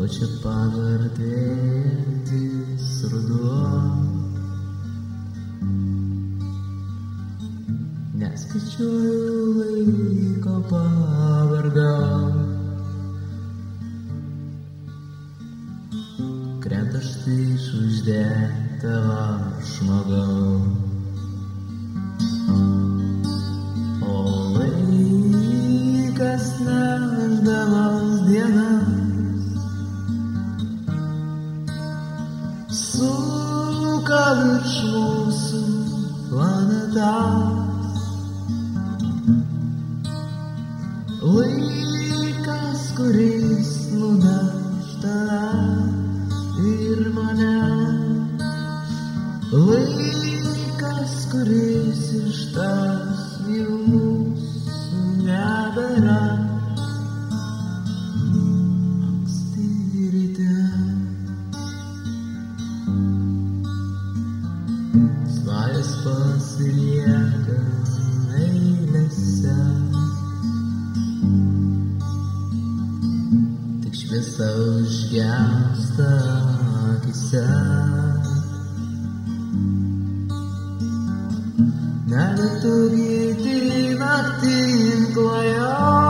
o čia pavardėtis ruduo. Neskaičiuoju laiko pavardą. Krenta štai išuždėta šmogau. thank you virš mūsų planetas. Laikas, kuris nuneš tave ir mane. Laikas, kuris ištas jau mūsų nebėra. Pasilieka eilėse. Tik šviesa užgęsta akise. Negalėtų gyti naktim klajos.